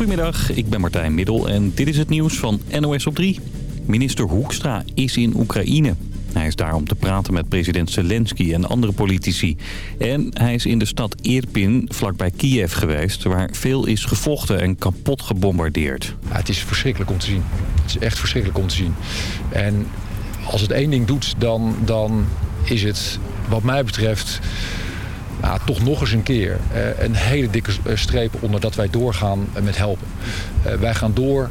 Goedemiddag, ik ben Martijn Middel en dit is het nieuws van NOS op 3. Minister Hoekstra is in Oekraïne. Hij is daar om te praten met president Zelensky en andere politici. En hij is in de stad Irpin, vlakbij Kiev geweest... waar veel is gevochten en kapot gebombardeerd. Het is verschrikkelijk om te zien. Het is echt verschrikkelijk om te zien. En als het één ding doet, dan, dan is het wat mij betreft... Toch nog eens een keer uh, een hele dikke streep onder dat wij doorgaan met helpen. Wij gaan door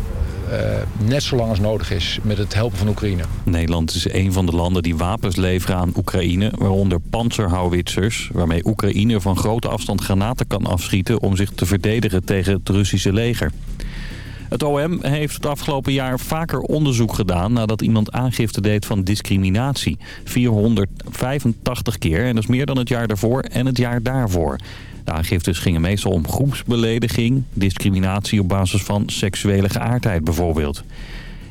net zo lang als nodig is met het helpen van Oekraïne. Nederland is een van de landen die wapens leveren aan Oekraïne, waaronder panzerhouwitsers, waarmee Oekraïne van grote afstand granaten kan afschieten om zich te verdedigen tegen het Russische leger. Het OM heeft het afgelopen jaar vaker onderzoek gedaan nadat iemand aangifte deed van discriminatie. 485 keer en dat is meer dan het jaar daarvoor en het jaar daarvoor. De aangiftes gingen meestal om groepsbelediging, discriminatie op basis van seksuele geaardheid bijvoorbeeld.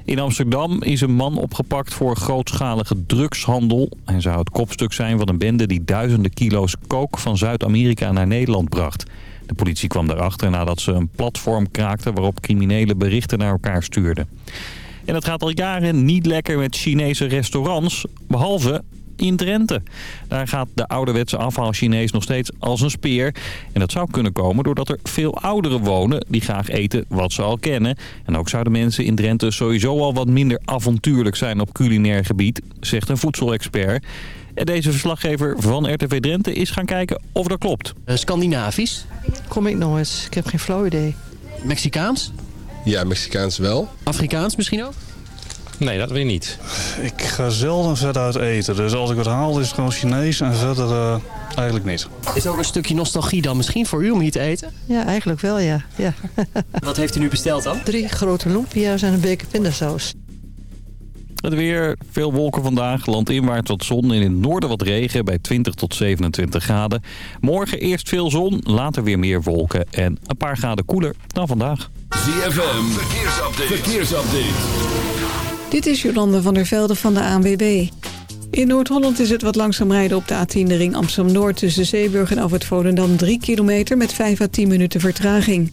In Amsterdam is een man opgepakt voor grootschalige drugshandel. Hij zou het kopstuk zijn van een bende die duizenden kilo's kook van Zuid-Amerika naar Nederland bracht. De politie kwam daarachter nadat ze een platform kraakten waarop criminelen berichten naar elkaar stuurden. En het gaat al jaren niet lekker met Chinese restaurants, behalve in Drenthe. Daar gaat de ouderwetse afhaal Chinees nog steeds als een speer. En dat zou kunnen komen doordat er veel ouderen wonen die graag eten wat ze al kennen. En ook zouden mensen in Drenthe sowieso al wat minder avontuurlijk zijn op culinair gebied, zegt een voedselexpert. En deze verslaggever van RTV Drenthe is gaan kijken of dat klopt. Uh, Scandinavisch? Kom ik nog eens. Ik heb geen flauw idee. Mexicaans? Ja, Mexicaans wel. Afrikaans misschien ook? Nee, dat weet ik niet. Ik ga zelden verder uit eten. Dus als ik wat haal is het gewoon Chinees en verder uh, eigenlijk niet. Is ook een stukje nostalgie dan misschien voor u om hier te eten? Ja, eigenlijk wel ja. ja. wat heeft u nu besteld dan? Drie grote lumpia's en een beker pindasaus. Het weer, veel wolken vandaag, landinwaarts wat zon. In het noorden wat regen bij 20 tot 27 graden. Morgen eerst veel zon, later weer meer wolken en een paar graden koeler dan vandaag. ZFM, verkeersupdate. verkeersupdate. Dit is Jolande van der Velde van de ANWB. In Noord-Holland is het wat langzaam rijden op de A10 de ring Amsterdam-Noord... tussen Zeeburg en Alfred Volendam 3 kilometer met 5 à 10 minuten vertraging.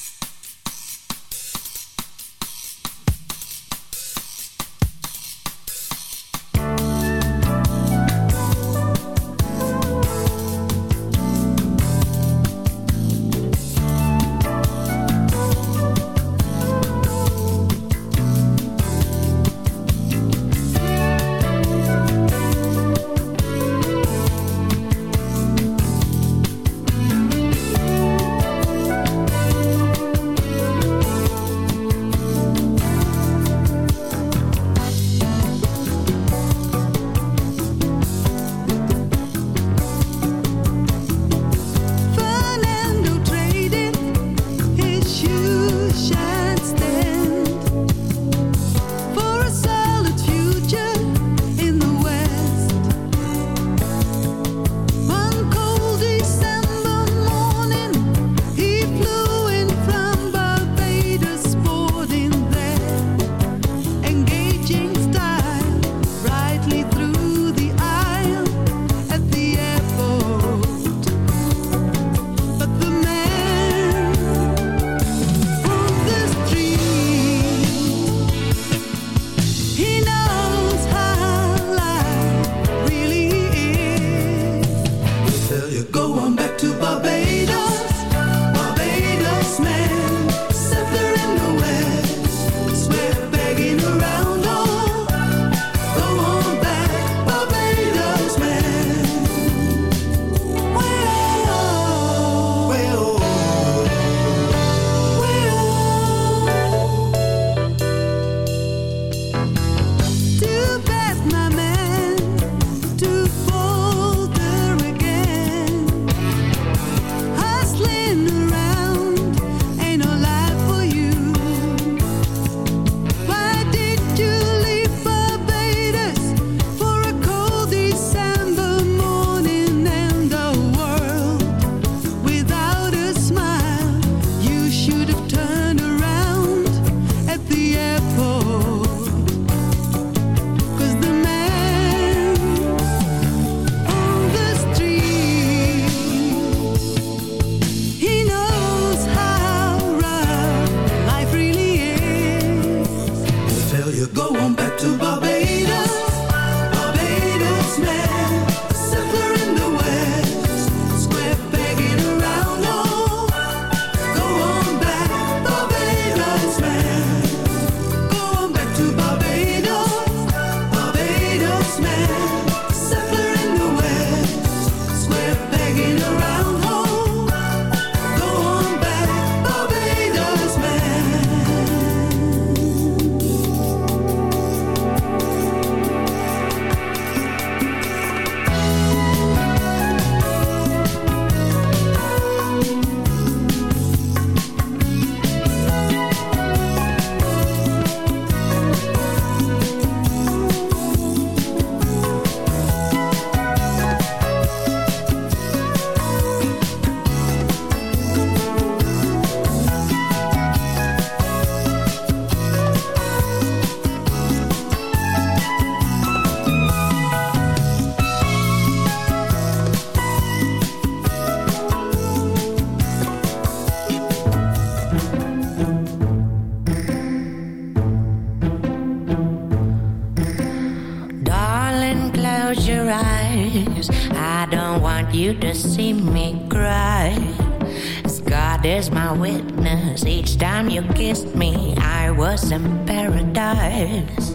In paradise.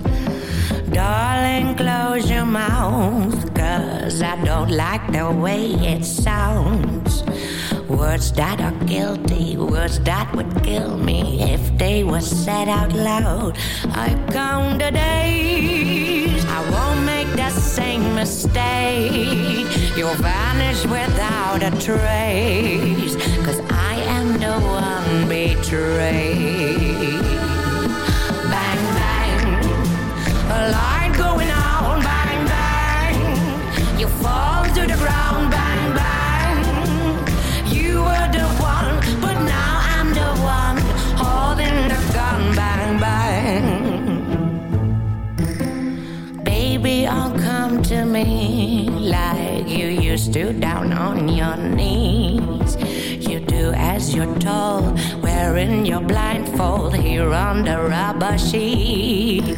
Darling, close your mouth, cause I don't like the way it sounds. Words that are guilty, words that would kill me if they were said out loud. I count the days, I won't make the same mistake. You'll vanish without a trace, cause I am the one betrayed. Fall to the ground, bang, bang. You were the one, but now I'm the one bang, bang. Baby, come to me like you used to down on your knees. You do as you're told, wearing your blindfold here on the rubber sheet.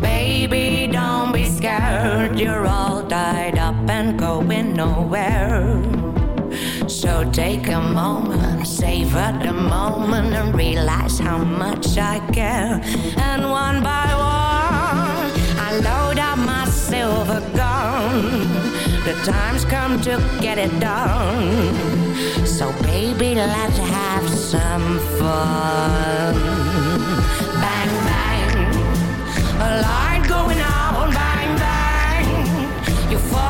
Baby, don't be scared, you're all tied and going nowhere. So take a moment, savor the moment, and realize how much I care. And one by one, I load up my silver gun. The time's come to get it done. So, baby, let's have some fun. Bang, bang, a light going on, bang, bang. You fall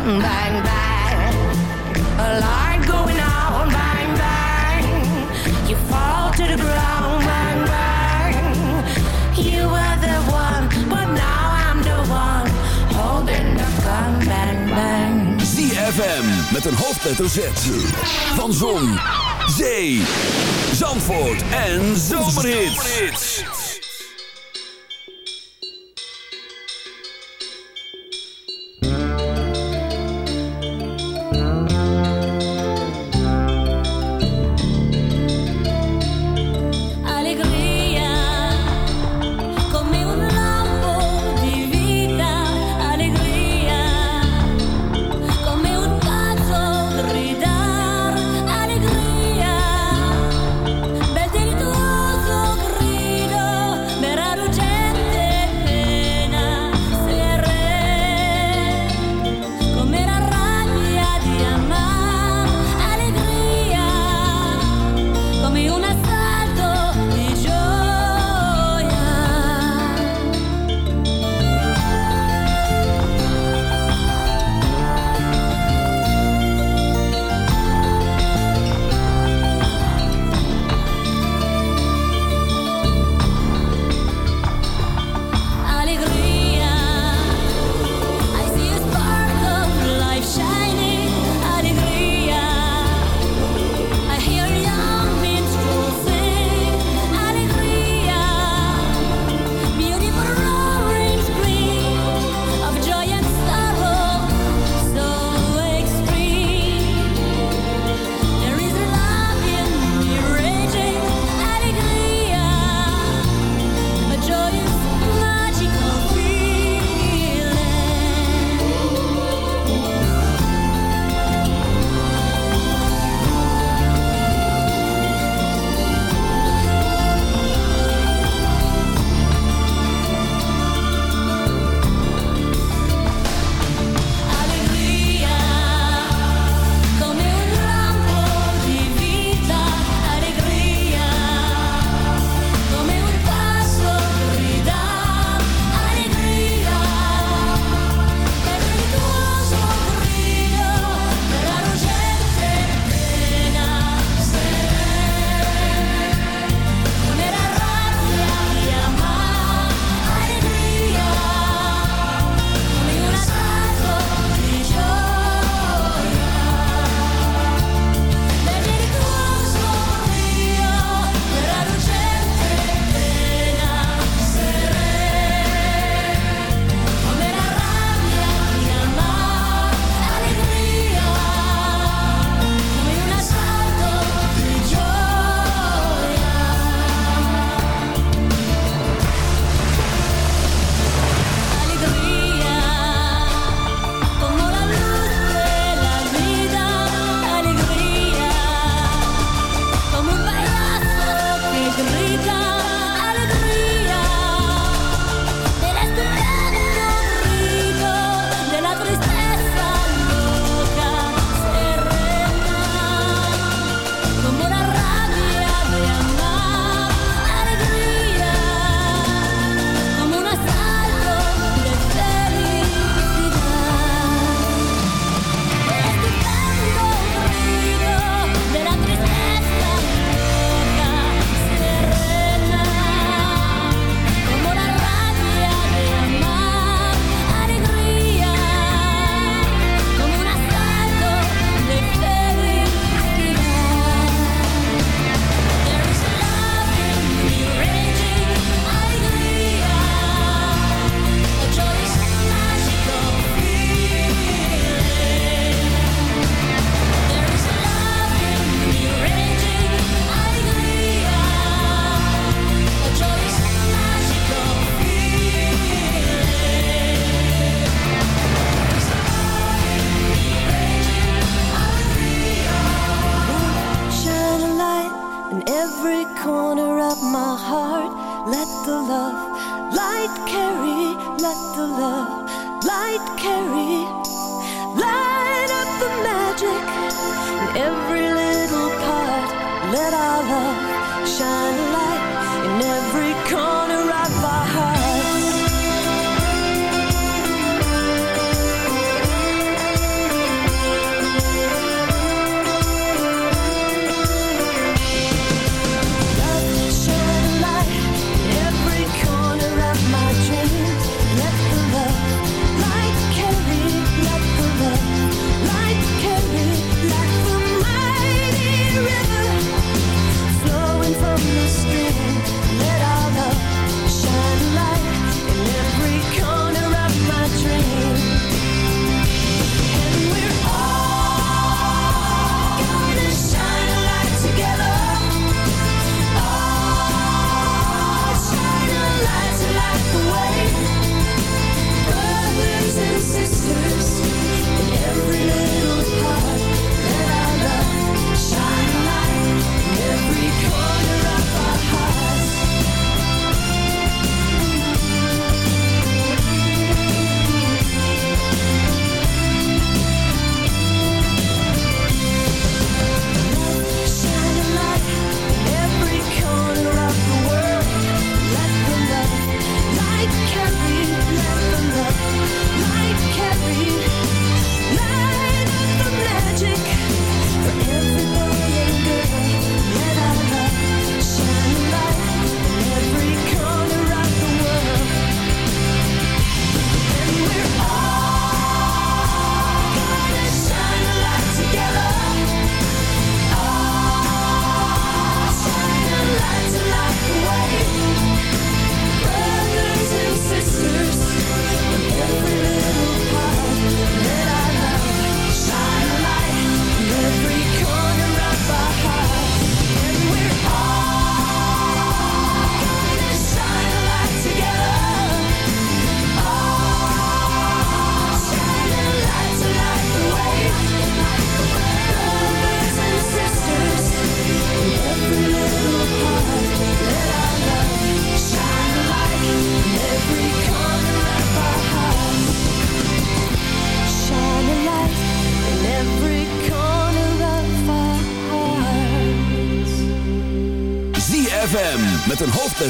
Bang, bang. A light going on, bang, bang. You fall to the ground, bang, bang. You were the one, but now I'm the one holding the gun, bang, bang. ZFM met een hoofdletter Z. Van Zon, Zee, Zandvoort en Zomerhits.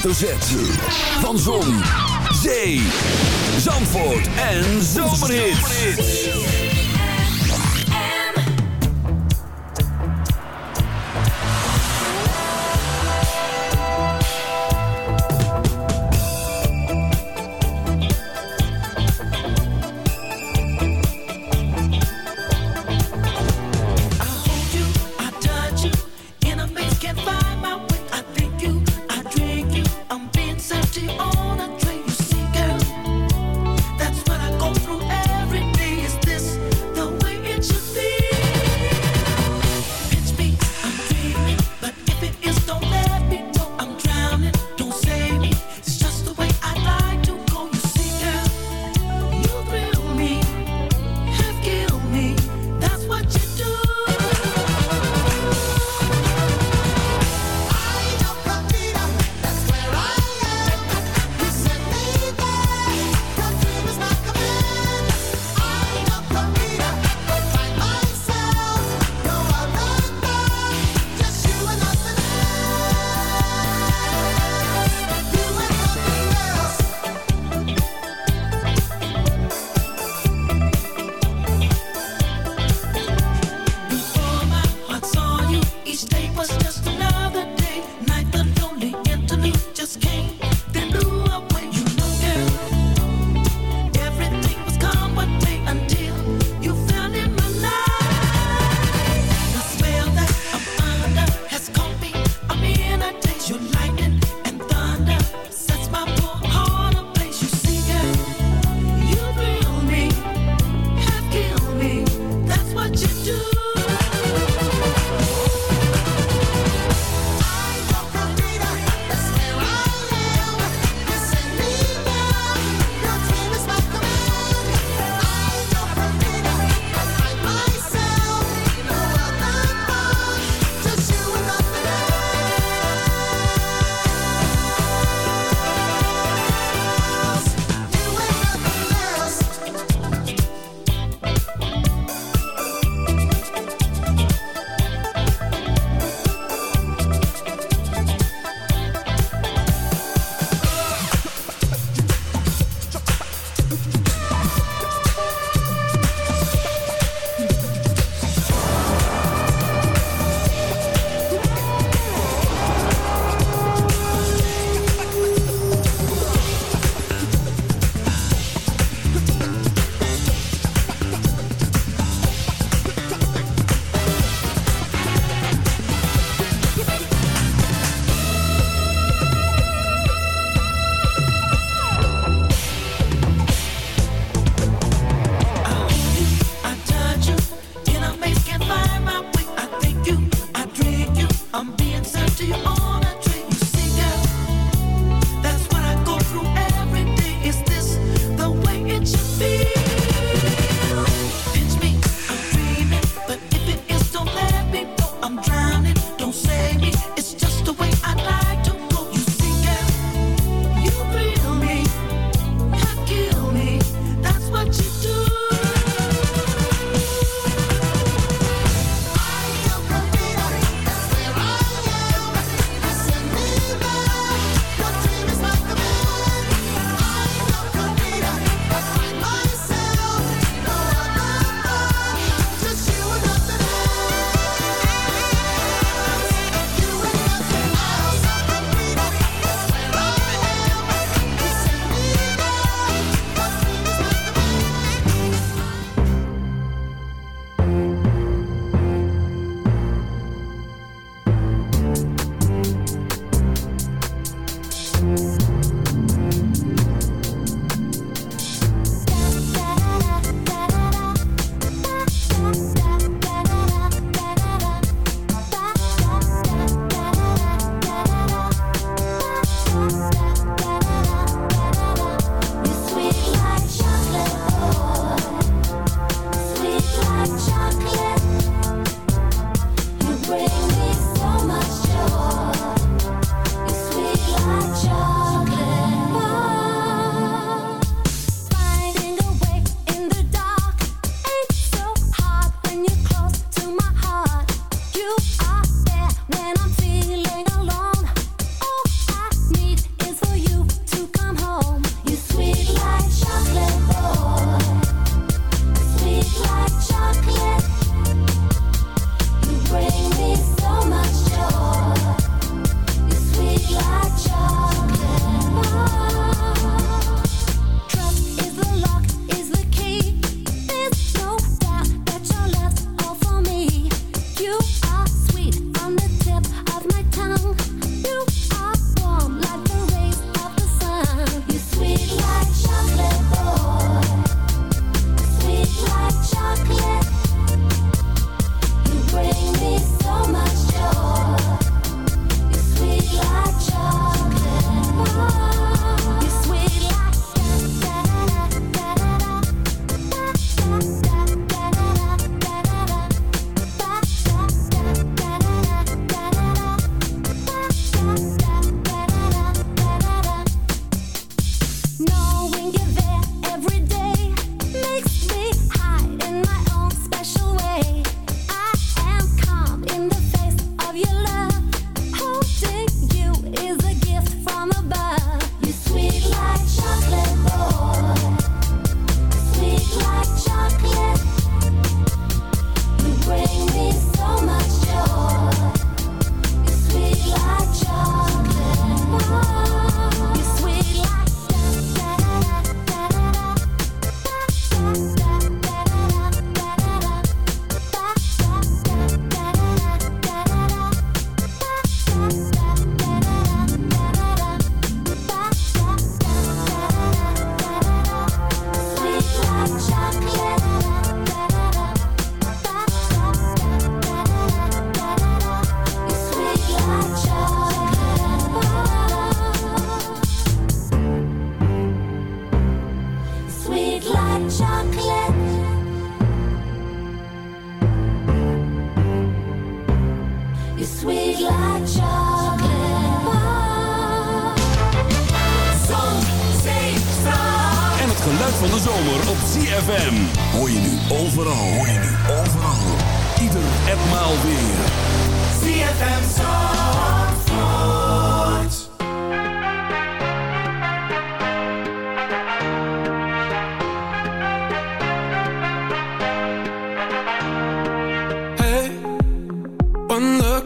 Hoofdletter Z. Van Zon,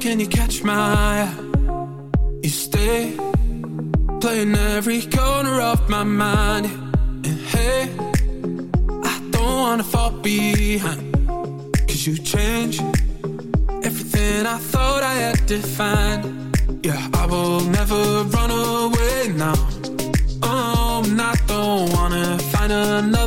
can you catch my eye? You stay playing every corner of my mind. And hey, I don't wanna fall behind. Cause you change everything I thought I had defined. Yeah, I will never run away now. Oh, and I don't wanna find another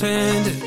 pretended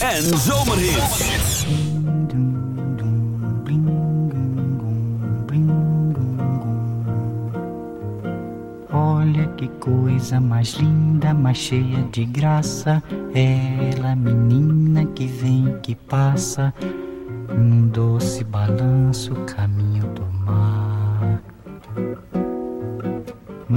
en zomerhits. Olha que coisa mais linda, mais cheia de graça. Ela, menina que vem, que passa, num doce balanço, caminho do mar.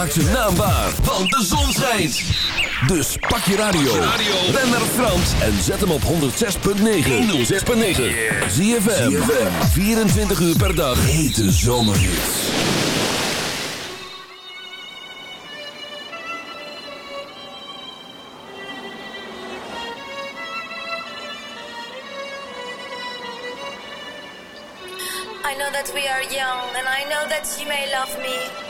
Maak ze naambaar, want de zon schijnt. Dus pak je radio. Ben naar Frans en zet hem op 106.9. 106.9. Zie je 24 uur per dag. Hete zomerhits. I know that we are young and I know that you may love me.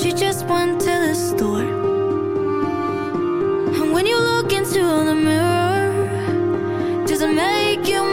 she just went to the store. And when you look into the mirror Does it make you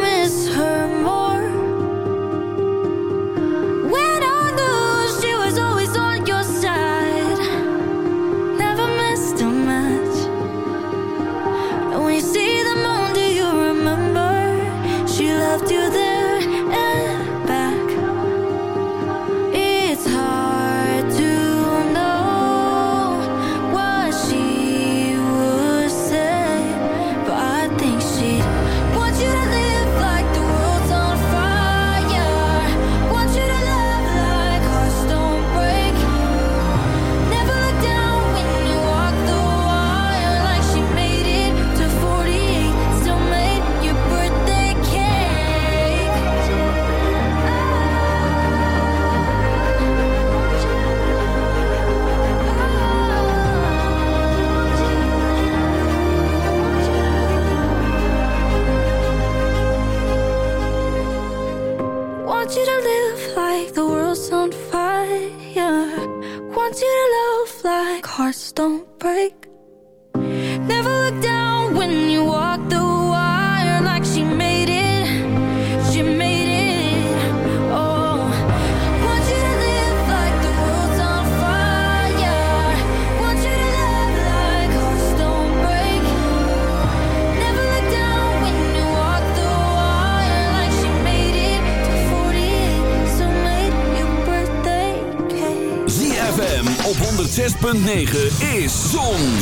is Zon,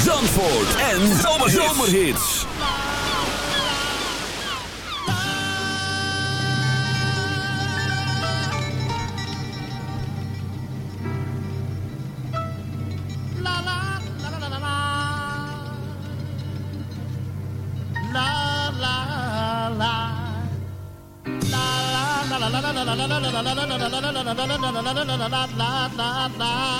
Zandvoort en Zomerhits. la la la la la la la la la la la la la la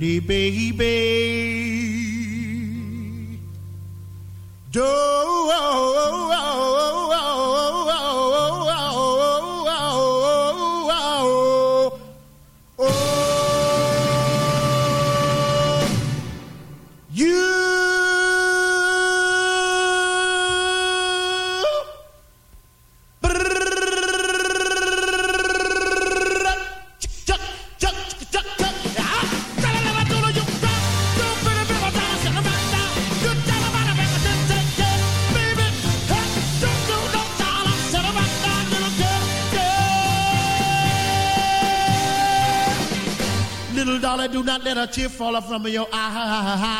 Pretty baby. Little Fall off from your eye.